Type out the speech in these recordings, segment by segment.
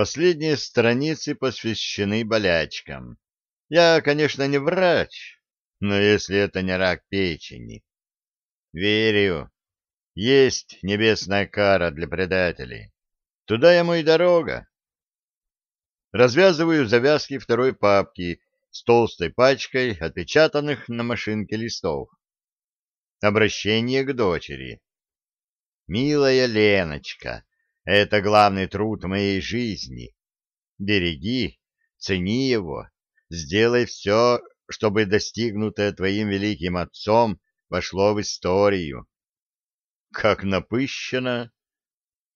Последние страницы посвящены болячкам. Я, конечно, не врач, но если это не рак печени. Верю, есть небесная кара для предателей. Туда ему и дорога. Развязываю завязки второй папки с толстой пачкой отпечатанных на машинке листов. Обращение к дочери. «Милая Леночка, это главный труд моей жизни. Береги, цени его, сделай все, чтобы достигнутое твоим великим отцом вошло в историю. Как напыщено!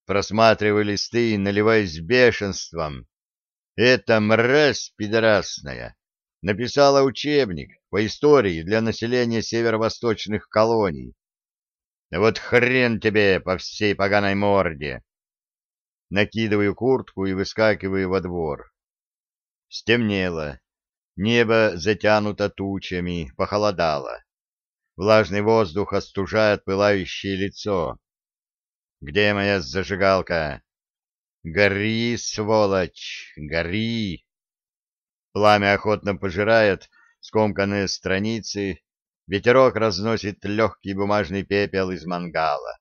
Просматриваю листы и наливаясь бешенством. Эта мразь пидорасная написала учебник по истории для населения северо-восточных колоний. Вот хрен тебе по всей поганой морде! накидываю куртку и выскакиваю во двор. Стемнело. Небо затянуто тучами, похолодало. Влажный воздух остужает пылающее лицо. Где моя зажигалка? Гори, сволочь, гори! Пламя охотно пожирает скомканные страницы, ветерок разносит легкий бумажный пепел из мангала.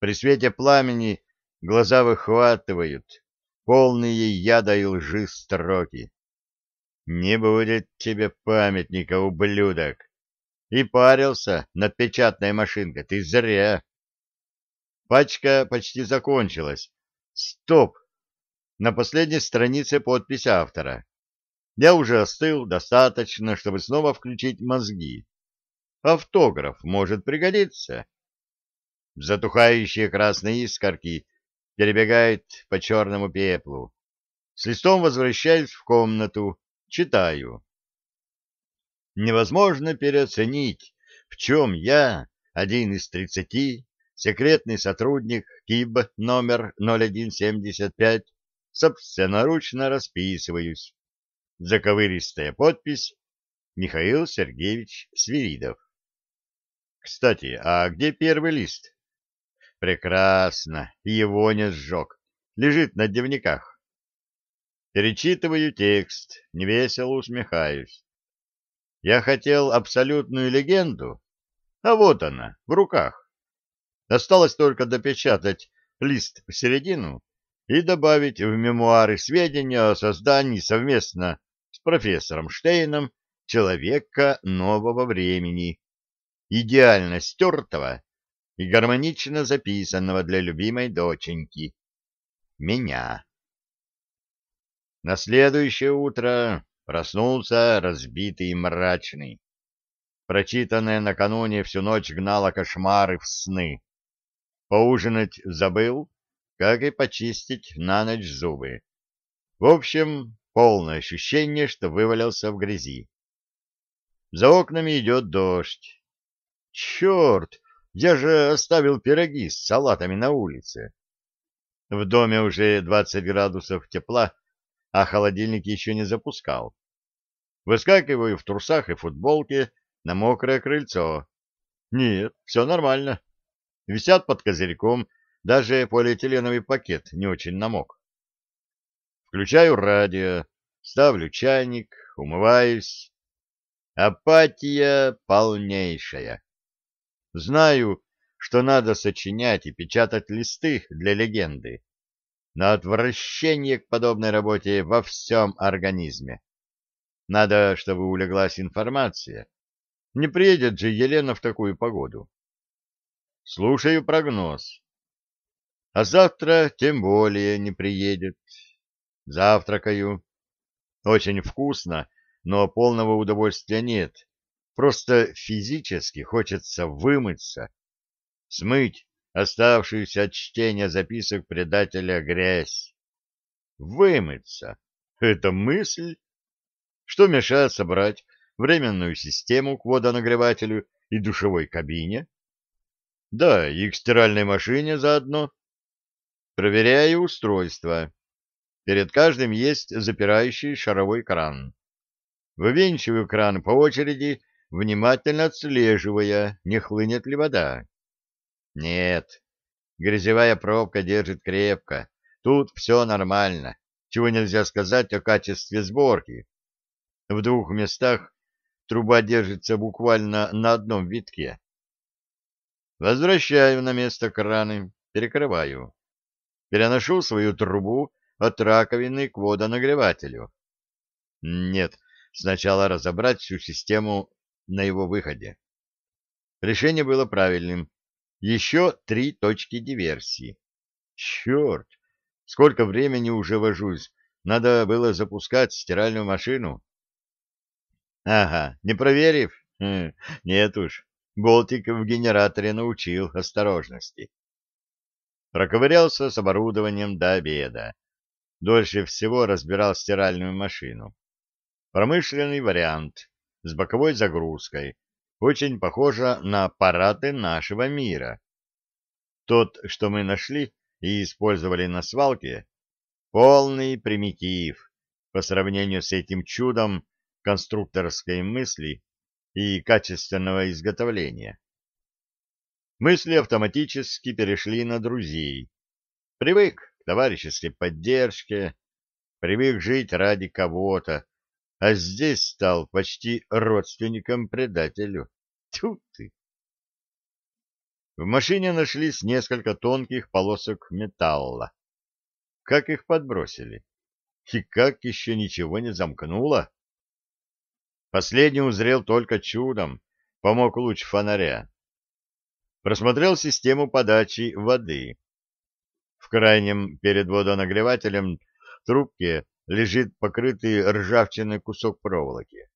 При свете пламени Глаза выхватывают, полные яда и лжи строки. Не будет тебе памятника, ублюдок. И парился над печатной машинкой, ты зря. Пачка почти закончилась. Стоп! На последней странице подпись автора. Я уже остыл достаточно, чтобы снова включить мозги. Автограф может пригодиться. Затухающие красные искорки перебегает по черному пеплу. С листом возвращаюсь в комнату, читаю. Невозможно переоценить, в чем я, один из тридцати, секретный сотрудник КИБ номер 0175, собственноручно расписываюсь. Заковыристая подпись Михаил Сергеевич Свиридов. Кстати, а где первый лист? Прекрасно, его не сжег. Лежит на дневниках. Перечитываю текст, невесело усмехаюсь. Я хотел абсолютную легенду, а вот она, в руках. Осталось только допечатать лист в середину и добавить в мемуары сведения о создании совместно с профессором Штейном человека нового времени, идеально стертого и гармонично записанного для любимой доченьки — меня. На следующее утро проснулся разбитый и мрачный. Прочитанное накануне всю ночь гнало кошмары в сны. Поужинать забыл, как и почистить на ночь зубы. В общем, полное ощущение, что вывалился в грязи. За окнами идет дождь. Черт! Я же оставил пироги с салатами на улице. В доме уже 20 градусов тепла, а холодильник еще не запускал. Выскакиваю в трусах и футболке на мокрое крыльцо. Нет, все нормально. Висят под козырьком, даже полиэтиленовый пакет не очень намок. Включаю радио, ставлю чайник, умываюсь. Апатия полнейшая. Знаю, что надо сочинять и печатать листы для легенды, но отвращение к подобной работе во всем организме. Надо, чтобы улеглась информация. Не приедет же Елена в такую погоду. Слушаю прогноз. А завтра тем более не приедет. Завтракаю. Очень вкусно, но полного удовольствия нет. Просто физически хочется вымыться, смыть оставшуюся от чтения записок предателя грязь. Вымыться — это мысль? Что мешает собрать временную систему к водонагревателю и душевой кабине? Да, и к стиральной машине заодно. Проверяю устройство. Перед каждым есть запирающий шаровой кран. Вывинчиваю кран по очереди внимательно отслеживая, не хлынет ли вода. Нет, грязевая пробка держит крепко, тут все нормально, чего нельзя сказать о качестве сборки. В двух местах труба держится буквально на одном витке. Возвращаю на место краны, перекрываю. Переношу свою трубу от раковины к водонагревателю. Нет, сначала разобрать всю систему на его выходе. Решение было правильным. Еще три точки диверсии. Черт! Сколько времени уже вожусь. Надо было запускать стиральную машину. Ага, не проверив? Хм, нет уж. Болтик в генераторе научил осторожности. Проковырялся с оборудованием до обеда. Дольше всего разбирал стиральную машину. Промышленный вариант с боковой загрузкой, очень похожа на аппараты нашего мира. Тот, что мы нашли и использовали на свалке, полный примитив по сравнению с этим чудом конструкторской мысли и качественного изготовления. Мысли автоматически перешли на друзей. Привык к товарищеской поддержке, привык жить ради кого-то, а здесь стал почти родственником предателю. Тьфу ты! В машине нашлись несколько тонких полосок металла. Как их подбросили? И как еще ничего не замкнуло? Последний узрел только чудом, помог луч фонаря. Просмотрел систему подачи воды. В крайнем перед водонагревателем трубке лежит покрытый ржавчиной кусок проволоки.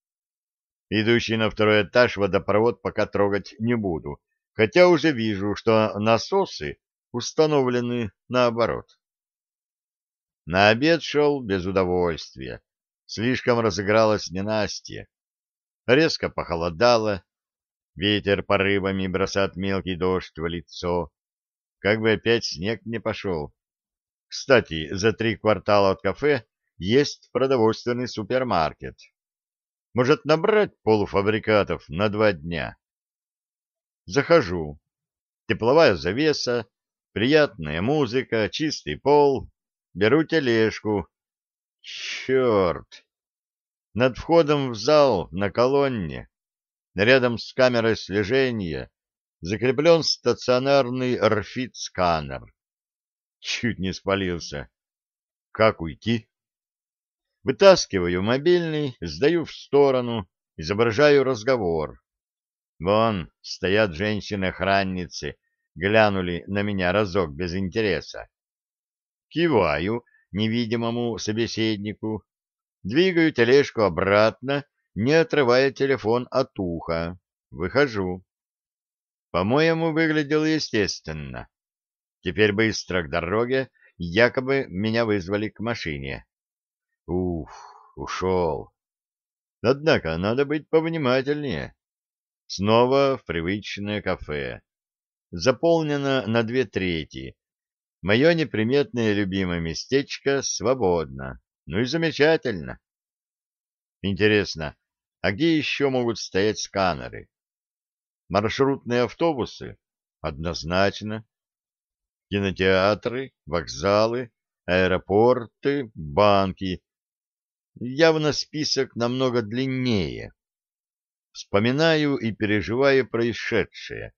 Идущий на второй этаж водопровод пока трогать не буду, хотя уже вижу, что насосы установлены наоборот. На обед шел без удовольствия. Слишком разыгралось ненастье. Резко похолодало, ветер порывами бросает мелкий дождь в лицо. Как бы опять снег не пошел. Кстати, за три квартала от кафе есть продовольственный супермаркет. Может, набрать полуфабрикатов на два дня? Захожу. Тепловая завеса, приятная музыка, чистый пол. Беру тележку. Черт! Над входом в зал на колонне, рядом с камерой слежения, закреплен стационарный РФИД-сканер. Чуть не спалился. Как уйти? Вытаскиваю мобильный, сдаю в сторону, изображаю разговор. Вон стоят женщины-охранницы, глянули на меня разок без интереса. Киваю невидимому собеседнику, двигаю тележку обратно, не отрывая телефон от уха. Выхожу. По-моему, выглядел естественно. Теперь быстро к дороге, якобы меня вызвали к машине. Уф, ушел. Однако надо быть повнимательнее. Снова в привычное кафе. Заполнено на две трети. Мое неприметное любимое местечко свободно. Ну и замечательно. Интересно, а где еще могут стоять сканеры? Маршрутные автобусы? Однозначно. Кинотеатры, вокзалы, аэропорты, банки, Явно список намного длиннее. Вспоминаю и переживаю происшедшее.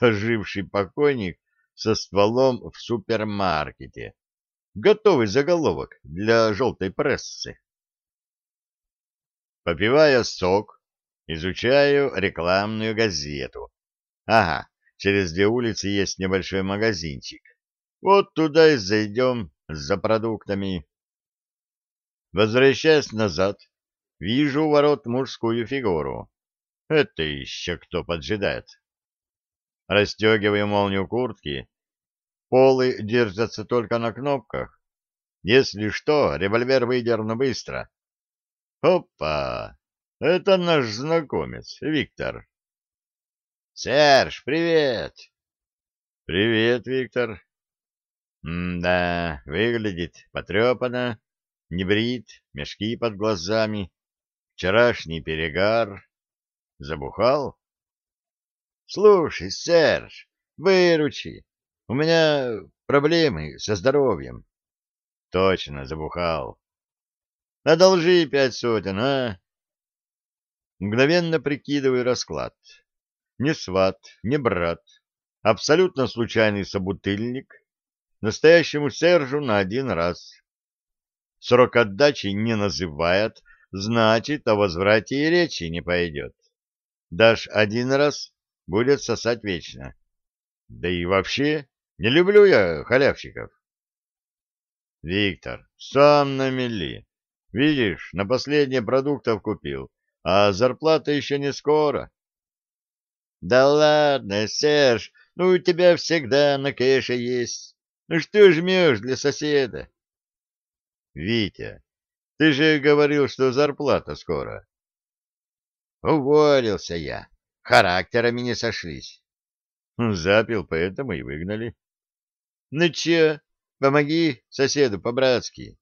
Оживший покойник со стволом в супермаркете. Готовый заголовок для желтой прессы. Попивая сок, изучаю рекламную газету. Ага, через две улицы есть небольшой магазинчик. Вот туда и зайдем за продуктами. Возвращаясь назад, вижу у ворот мужскую фигуру. Это еще кто поджидает. Растегиваю молнию куртки. Полы держатся только на кнопках. Если что, револьвер выдерну быстро. Опа! Это наш знакомец, Виктор. Серж, привет! Привет, Виктор. М да, выглядит потрепанно. Не брит, мешки под глазами, вчерашний перегар. Забухал? Слушай, Серж, выручи. У меня проблемы со здоровьем. Точно, забухал. Одолжи пять сотен, а? Мгновенно прикидываю расклад. Не сват, не брат. Абсолютно случайный собутыльник. Настоящему Сержу на один раз. Срок отдачи не называет, значит, о возврате и речи не пойдет. Дашь один раз — будет сосать вечно. Да и вообще, не люблю я халявщиков. Виктор, сам на мели. Видишь, на последние продуктов купил, а зарплата еще не скоро. Да ладно, Серж, ну у тебя всегда на кэше есть. Ну что жмешь для соседа? Витя, ты же говорил, что зарплата скоро. Уволился я. Характерами не сошлись. Хм, запил, поэтому и выгнали. Ну че, помоги соседу по-братски.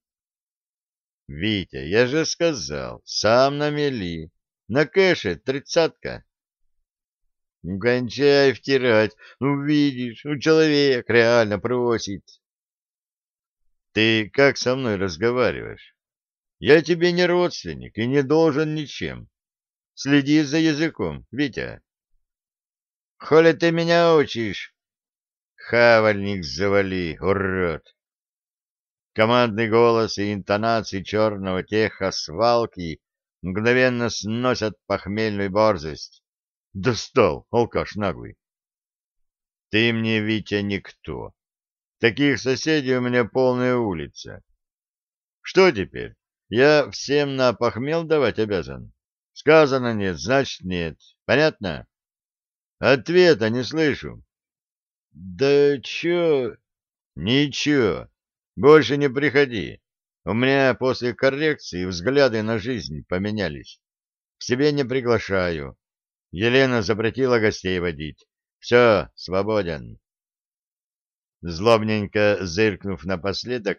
Витя, я же сказал, сам намели. На кэше тридцатка. Кончай втирать. Ну, видишь, у человек реально просит. Ты как со мной разговариваешь? Я тебе не родственник и не должен ничем. Следи за языком, Витя. Холи ты меня учишь? Хавальник завали, урод. Командный голос и интонации черного теха свалки мгновенно сносят похмельную борзость. Достал, алкаш наглый. Ты мне, Витя, никто. Таких соседей у меня полная улица. Что теперь? Я всем на похмел давать обязан? Сказано нет, значит нет. Понятно? Ответа не слышу. Да чё? Ничего. Больше не приходи. У меня после коррекции взгляды на жизнь поменялись. К себе не приглашаю. Елена запретила гостей водить. Все, свободен. Злобненько зыркнув напоследок,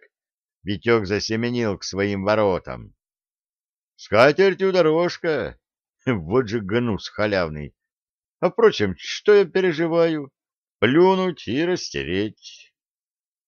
Витек засеменил к своим воротам. — Скатертью дорожка! Вот же гнус халявный! А, впрочем, что я переживаю? Плюнуть и растереть.